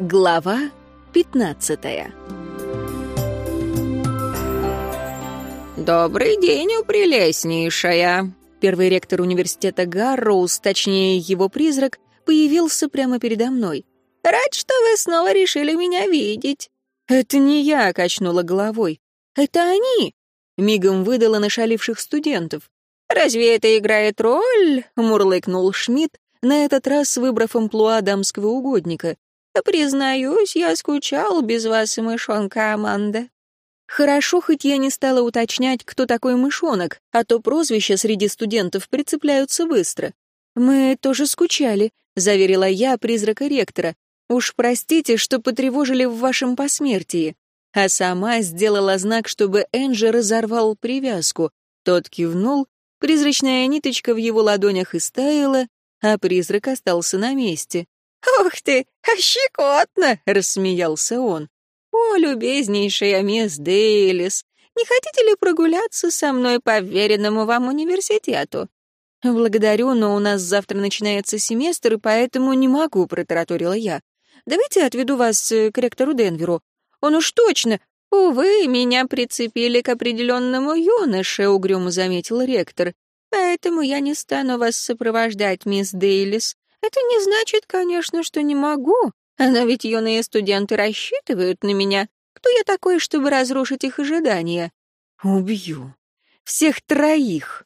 Глава 15 «Добрый день, прелестнейшая!» Первый ректор университета Гарроуз, точнее его призрак, появился прямо передо мной. «Рад, что вы снова решили меня видеть». «Это не я», — качнула головой. «Это они!» — мигом выдала нашаливших студентов. «Разве это играет роль?» — мурлыкнул Шмидт, на этот раз выбрав амплуа дамского угодника. «Признаюсь, я скучал без вас, мышонка Аманда». Хорошо, хоть я не стала уточнять, кто такой мышонок, а то прозвища среди студентов прицепляются быстро. «Мы тоже скучали», — заверила я призрака ректора. «Уж простите, что потревожили в вашем посмертии». А сама сделала знак, чтобы Энджи разорвал привязку. Тот кивнул, призрачная ниточка в его ладонях истаяла, а призрак остался на месте. «Ух ты, щекотно!» — рассмеялся он. «О, любезнейшая мисс Дейлис, не хотите ли прогуляться со мной по веренному вам университету?» «Благодарю, но у нас завтра начинается семестр, и поэтому не могу», — протараторила я. «Давайте отведу вас э, к ректору Денверу. Он уж точно...» «Увы, меня прицепили к определенному юноше», — угрюмо заметил ректор. «Поэтому я не стану вас сопровождать, мисс Дейлис. Это не значит, конечно, что не могу, но ведь юные студенты рассчитывают на меня. Кто я такой, чтобы разрушить их ожидания? Убью. Всех троих.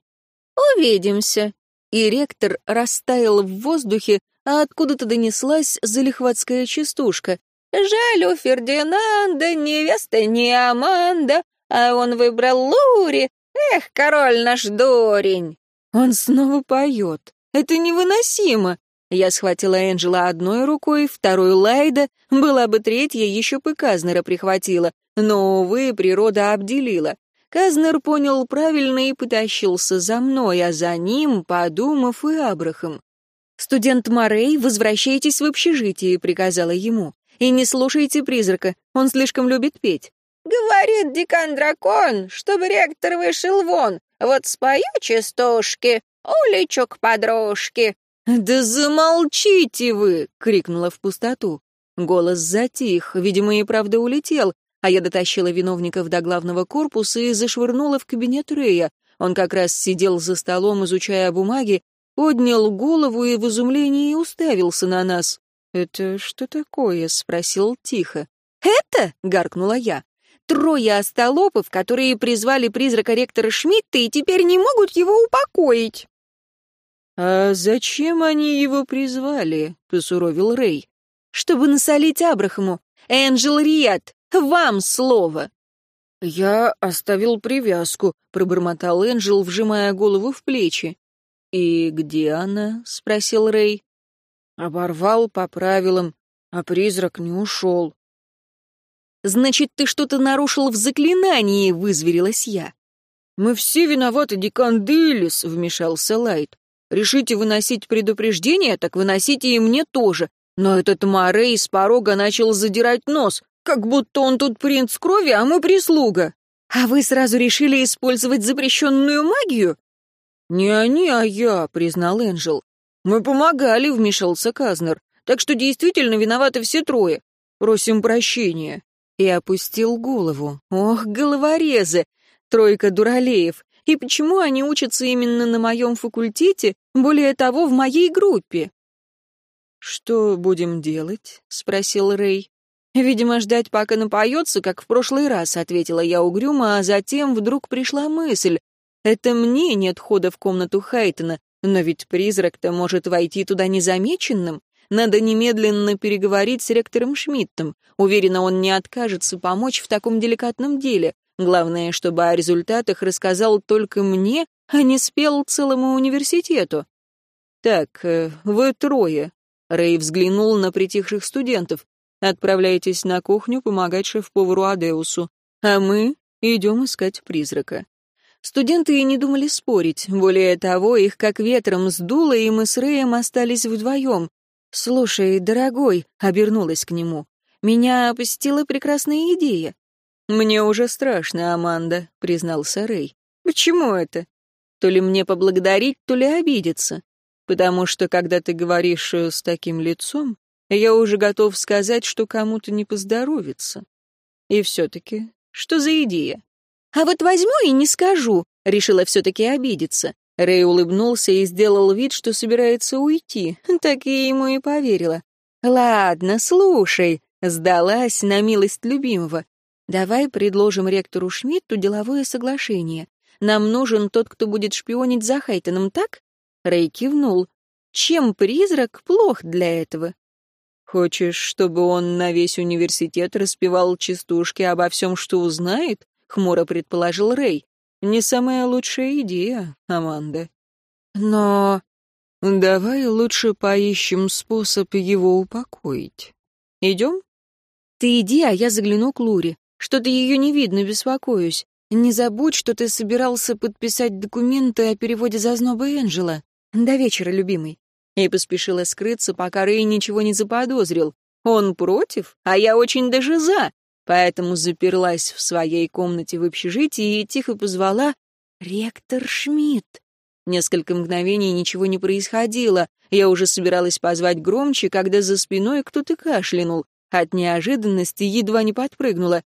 Увидимся. И ректор растаял в воздухе, а откуда-то донеслась залихватская частушка. «Жаль, у Фердинанда невеста не Аманда, а он выбрал Лури. Эх, король наш дурень!» Он снова поет. Это невыносимо. Я схватила Энджела одной рукой, второй Лайда, была бы третья, еще бы Казнера прихватила, но, увы, природа обделила. Казнер понял правильно и потащился за мной, а за ним, подумав, и Абрахам. «Студент Морей, возвращайтесь в общежитие», — приказала ему. «И не слушайте призрака, он слишком любит петь». «Говорит декан-дракон, чтобы ректор вышел вон, вот спою частушки, улечу к подружке, «Да замолчите вы!» — крикнула в пустоту. Голос затих, видимо, и правда улетел, а я дотащила виновников до главного корпуса и зашвырнула в кабинет Рэя. Он как раз сидел за столом, изучая бумаги, поднял голову и в изумлении уставился на нас. «Это что такое?» — спросил тихо. «Это?» — гаркнула я. «Трое остолопов, которые призвали призрака ректора Шмидта и теперь не могут его упокоить». «А зачем они его призвали?» — посуровил Рэй. «Чтобы насолить Абрахаму. Энджел Риет, вам слово!» «Я оставил привязку», — пробормотал Энджел, вжимая голову в плечи. «И где она?» — спросил Рэй. «Оборвал по правилам, а призрак не ушел». «Значит, ты что-то нарушил в заклинании», — вызверилась я. «Мы все виноваты, Дикан Диллис», — вмешался Лайт. Решите выносить предупреждение, так выносите и мне тоже. Но этот Морей с порога начал задирать нос, как будто он тут принц крови, а мы прислуга. А вы сразу решили использовать запрещенную магию? Не они, а я, признал Энджел. Мы помогали, вмешался Казнер. Так что действительно виноваты все трое. Просим прощения. И опустил голову. Ох, головорезы! Тройка дуралеев. И почему они учатся именно на моем факультете, более того, в моей группе?» «Что будем делать?» — спросил Рэй. «Видимо, ждать, пока напоется, как в прошлый раз», — ответила я угрюмо, а затем вдруг пришла мысль. «Это мне нет хода в комнату Хайтона, но ведь призрак-то может войти туда незамеченным. Надо немедленно переговорить с ректором Шмидтом. Уверена, он не откажется помочь в таком деликатном деле. Главное, чтобы о результатах рассказал только мне, а не спел целому университету. «Так, э, вы трое», — Рэй взглянул на притихших студентов. «Отправляйтесь на кухню помогать шеф-повару Адеусу, а мы идем искать призрака». Студенты и не думали спорить. Более того, их как ветром сдуло, и мы с Рэем остались вдвоем. «Слушай, дорогой», — обернулась к нему, — «меня посетила прекрасная идея. «Мне уже страшно, Аманда», — признался Рэй. «Почему это? То ли мне поблагодарить, то ли обидеться. Потому что, когда ты говоришь э, с таким лицом, Я уже готов сказать, что кому-то не поздоровится. И все-таки, что за идея? А вот возьму и не скажу, решила все-таки обидеться. Рэй улыбнулся и сделал вид, что собирается уйти. Так я ему и поверила. «Ладно, слушай», — сдалась на милость любимого. «Давай предложим ректору Шмидту деловое соглашение. Нам нужен тот, кто будет шпионить за Хайтоном, так?» Рэй кивнул. «Чем призрак плох для этого?» «Хочешь, чтобы он на весь университет распевал частушки обо всем, что узнает?» — хмуро предположил Рэй. «Не самая лучшая идея, Аманда». «Но...» «Давай лучше поищем способ его упокоить. Идем?» «Ты иди, а я загляну к Луре. Что-то ее не видно, беспокоюсь. Не забудь, что ты собирался подписать документы о переводе зазноба Энджела. До вечера, любимый» и поспешила скрыться, пока Рэй ничего не заподозрил. Он против, а я очень даже за, поэтому заперлась в своей комнате в общежитии и тихо позвала «Ректор Шмидт». Несколько мгновений ничего не происходило. Я уже собиралась позвать громче, когда за спиной кто-то кашлянул. От неожиданности едва не подпрыгнула.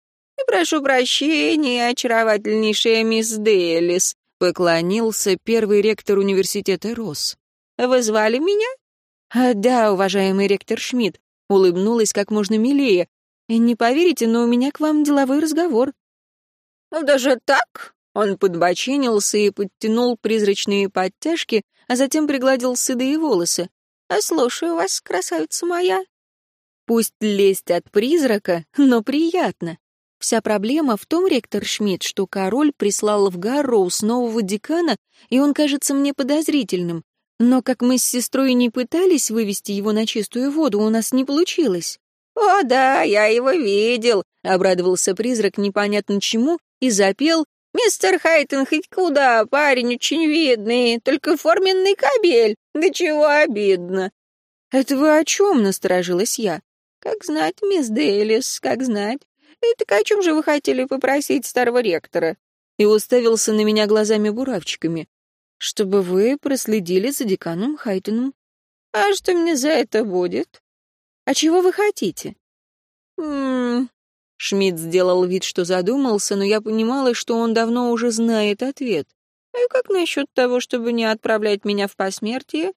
«Прошу прощения, очаровательнейшая мисс Делис», — поклонился первый ректор университета Росс. Вы звали меня?» а, «Да, уважаемый ректор Шмидт», — улыбнулась как можно милее. «Не поверите, но у меня к вам деловой разговор». «Ну, «Даже так?» Он подбочинился и подтянул призрачные подтяжки, а затем пригладил седые волосы. «А слушаю вас, красавица моя». Пусть лезть от призрака, но приятно. Вся проблема в том, ректор Шмидт, что король прислал в Гарроус нового декана, и он кажется мне подозрительным. Но как мы с сестрой не пытались вывести его на чистую воду, у нас не получилось. «О, да, я его видел», — обрадовался призрак непонятно чему и запел. «Мистер Хайтон хоть куда, парень очень видный, только форменный кабель, да чего обидно». «Это вы о чем?» — насторожилась я. «Как знать, мисс Дейлис, как знать. Так о чем же вы хотели попросить старого ректора?» И уставился на меня глазами-буравчиками чтобы вы проследили за деканом Хайтоном. А что мне за это будет? А чего вы хотите? Ммм... Шмидт сделал вид, что задумался, но я понимала, что он давно уже знает ответ. «А как насчет того, чтобы не отправлять меня в посмертие?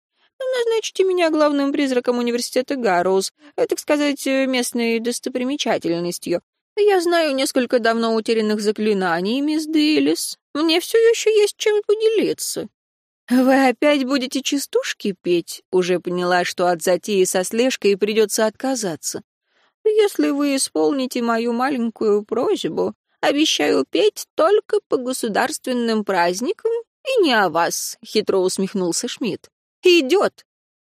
Назначите меня главным призраком университета Гарроуз, э, так сказать, местной достопримечательностью. Я знаю несколько давно утерянных заклинаний, мисс Дейлис. Мне все еще есть чем поделиться». «Вы опять будете частушки петь?» Уже поняла, что от затеи со слежкой придется отказаться. «Если вы исполните мою маленькую просьбу, обещаю петь только по государственным праздникам и не о вас», — хитро усмехнулся Шмидт. «Идет!»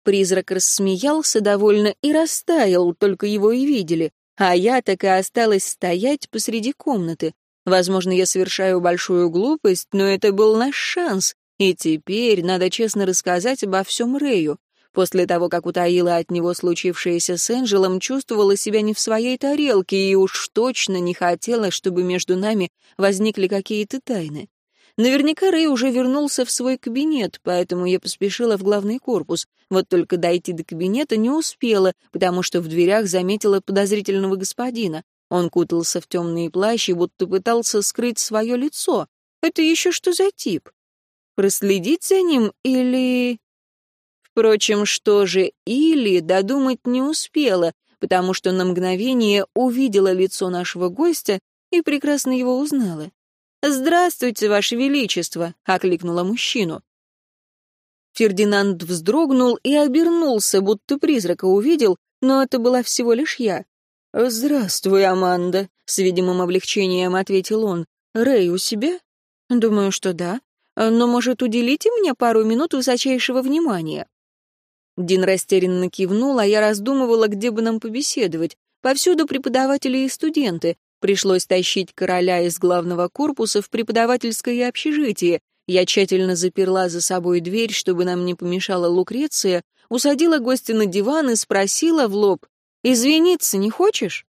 Призрак рассмеялся довольно и растаял, только его и видели, а я так и осталась стоять посреди комнаты. Возможно, я совершаю большую глупость, но это был наш шанс, и теперь надо честно рассказать обо всем Рэю. После того, как утаила от него случившееся с Энджелом, чувствовала себя не в своей тарелке и уж точно не хотела, чтобы между нами возникли какие-то тайны. Наверняка Рэй уже вернулся в свой кабинет, поэтому я поспешила в главный корпус. Вот только дойти до кабинета не успела, потому что в дверях заметила подозрительного господина. Он кутался в темные плащи, будто пытался скрыть свое лицо. Это еще что за тип? Проследить за ним или... Впрочем, что же «или» додумать не успела, потому что на мгновение увидела лицо нашего гостя и прекрасно его узнала. «Здравствуйте, Ваше Величество!» — окликнула мужчину. Фердинанд вздрогнул и обернулся, будто призрака увидел, но это была всего лишь я. «Здравствуй, Аманда», — с видимым облегчением ответил он. «Рэй у себя?» «Думаю, что да но, может, уделите мне пару минут высочайшего внимания?» Дин растерянно кивнул, а я раздумывала, где бы нам побеседовать. Повсюду преподаватели и студенты. Пришлось тащить короля из главного корпуса в преподавательское общежитие. Я тщательно заперла за собой дверь, чтобы нам не помешала Лукреция, усадила гостя на диван и спросила в лоб, «Извиниться не хочешь?»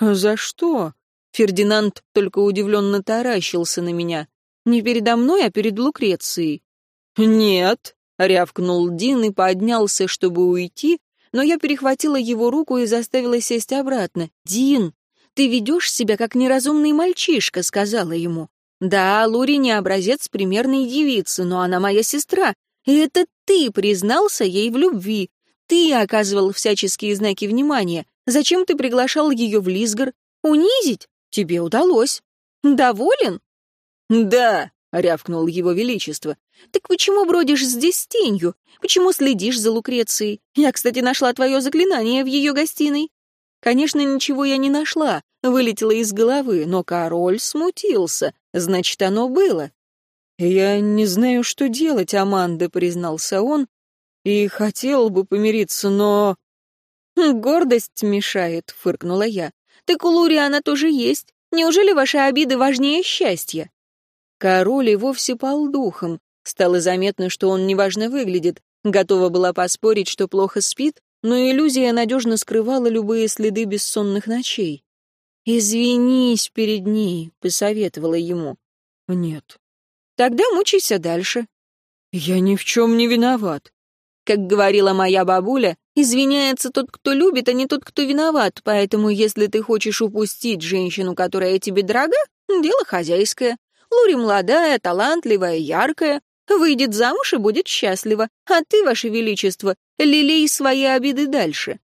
«За что?» Фердинанд только удивленно таращился на меня. Не передо мной, а перед Лукрецией. «Нет», — рявкнул Дин и поднялся, чтобы уйти, но я перехватила его руку и заставила сесть обратно. «Дин, ты ведешь себя как неразумный мальчишка», — сказала ему. «Да, Лури не образец примерной девицы, но она моя сестра, и это ты признался ей в любви. Ты оказывал всяческие знаки внимания. Зачем ты приглашал ее в Лисгар? Унизить? Тебе удалось. Доволен?» «Да», — рявкнул его величество. «Так почему бродишь здесь с тенью? Почему следишь за Лукрецией? Я, кстати, нашла твое заклинание в ее гостиной». Конечно, ничего я не нашла, вылетело из головы, но король смутился. Значит, оно было. «Я не знаю, что делать, Аманда», — признался он, «и хотел бы помириться, но...» «Гордость мешает», — фыркнула я. «Так у Лури она тоже есть. Неужели ваши обиды важнее счастья?» Король и вовсе пал духом. Стало заметно, что он неважно выглядит. Готова была поспорить, что плохо спит, но иллюзия надежно скрывала любые следы бессонных ночей. «Извинись перед ней», — посоветовала ему. «Нет». «Тогда мучайся дальше». «Я ни в чем не виноват». Как говорила моя бабуля, извиняется тот, кто любит, а не тот, кто виноват, поэтому если ты хочешь упустить женщину, которая тебе дорога, дело хозяйское. Лури молодая, талантливая, яркая, выйдет замуж и будет счастлива, а ты, ваше величество, лелей свои обиды дальше».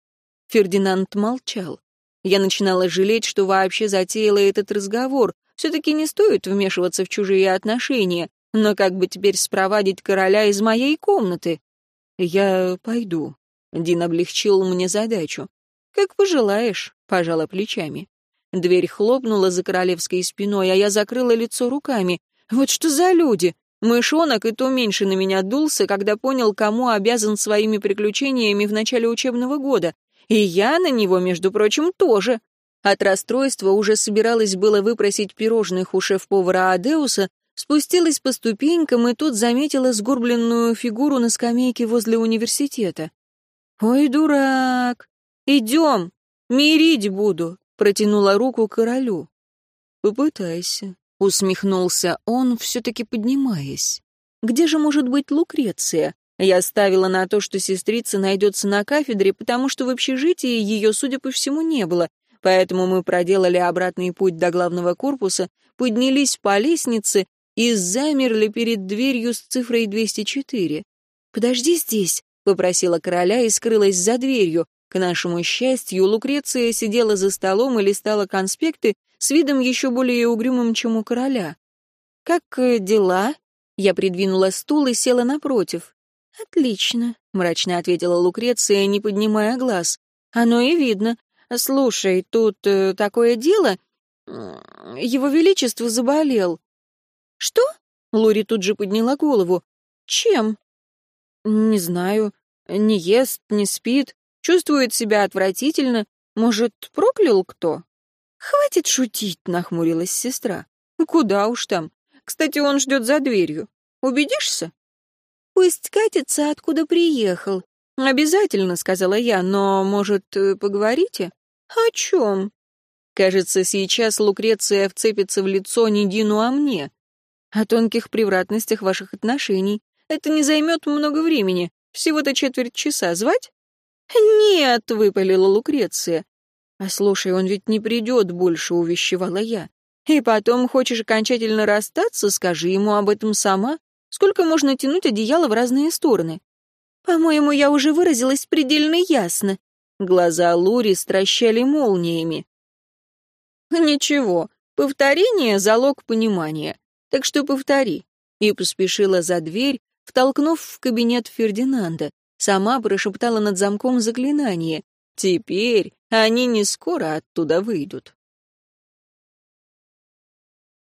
Фердинанд молчал. Я начинала жалеть, что вообще затеяла этот разговор. Все-таки не стоит вмешиваться в чужие отношения, но как бы теперь спровадить короля из моей комнаты? Я пойду. Дин облегчил мне задачу. Как пожелаешь, пожала плечами. Дверь хлопнула за королевской спиной, а я закрыла лицо руками. Вот что за люди! Мышонок и то меньше на меня дулся, когда понял, кому обязан своими приключениями в начале учебного года. И я на него, между прочим, тоже. От расстройства уже собиралась было выпросить пирожных у шеф-повара Адеуса, спустилась по ступенькам и тут заметила сгорбленную фигуру на скамейке возле университета. «Ой, дурак! Идем! Мирить буду!» — протянула руку королю. «Попытайся», — усмехнулся он, все-таки поднимаясь. «Где же может быть Лукреция? Я ставила на то, что сестрица найдется на кафедре, потому что в общежитии ее, судя по всему, не было, поэтому мы проделали обратный путь до главного корпуса, поднялись по лестнице и замерли перед дверью с цифрой 204. «Подожди здесь», — попросила короля и скрылась за дверью. К нашему счастью, Лукреция сидела за столом и листала конспекты с видом еще более угрюмым, чем у короля. «Как э, дела?» Я придвинула стул и села напротив. «Отлично», — мрачно ответила Лукреция, не поднимая глаз. «Оно и видно. Слушай, тут э, такое дело. Его Величество заболел». «Что?» — Лури тут же подняла голову. «Чем?» «Не знаю. Не ест, не спит, чувствует себя отвратительно. Может, проклял кто?» «Хватит шутить», — нахмурилась сестра. «Куда уж там. Кстати, он ждет за дверью. Убедишься?» Пусть катится, откуда приехал. Обязательно, сказала я, но, может, э, поговорите? О чем? Кажется, сейчас Лукреция вцепится в лицо не Дину, а мне. О тонких превратностях ваших отношений. Это не займет много времени. Всего-то четверть часа. Звать? Нет, выпалила Лукреция. А слушай, он ведь не придет больше, увещевала я. И потом, хочешь окончательно расстаться, скажи ему об этом сама. Сколько можно тянуть одеяло в разные стороны? По-моему, я уже выразилась предельно ясно. Глаза Лури стращали молниями. Ничего, повторение — залог понимания. Так что повтори. И поспешила за дверь, втолкнув в кабинет Фердинанда. Сама прошептала над замком заклинание. Теперь они не скоро оттуда выйдут.